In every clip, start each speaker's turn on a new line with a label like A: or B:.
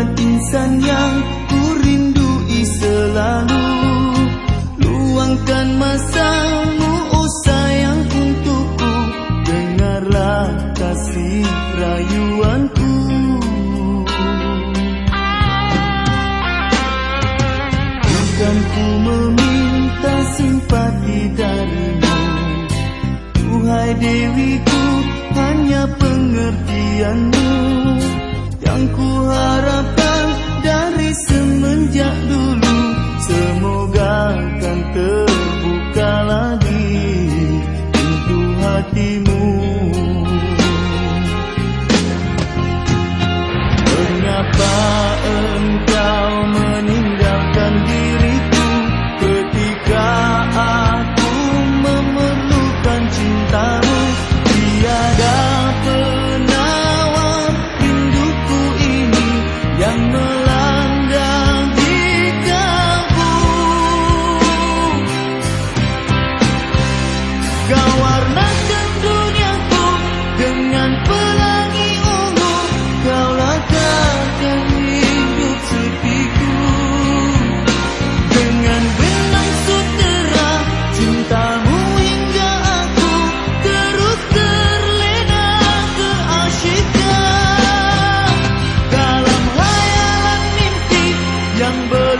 A: bukan insan yang ku rindui selalu Luangkan masamu oh sayang untukku. Dengarlah kasih rayuanku. Bukan ku meminta simpati darimu Tuhai Dewiku yang ku harap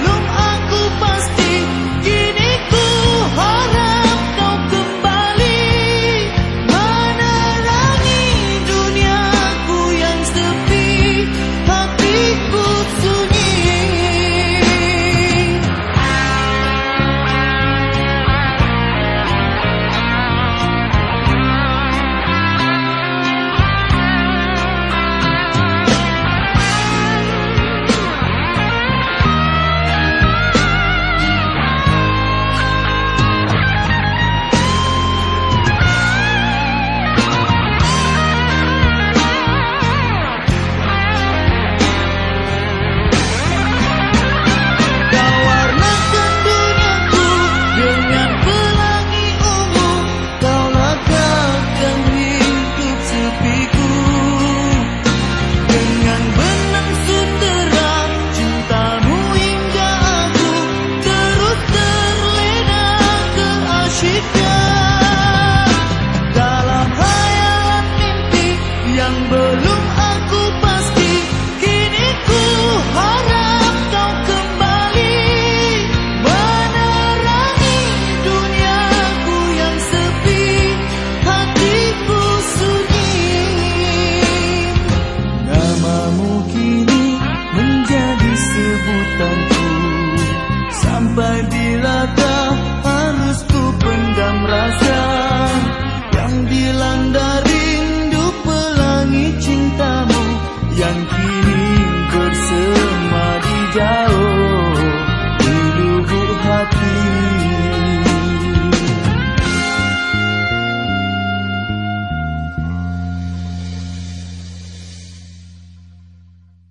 A: belum ada done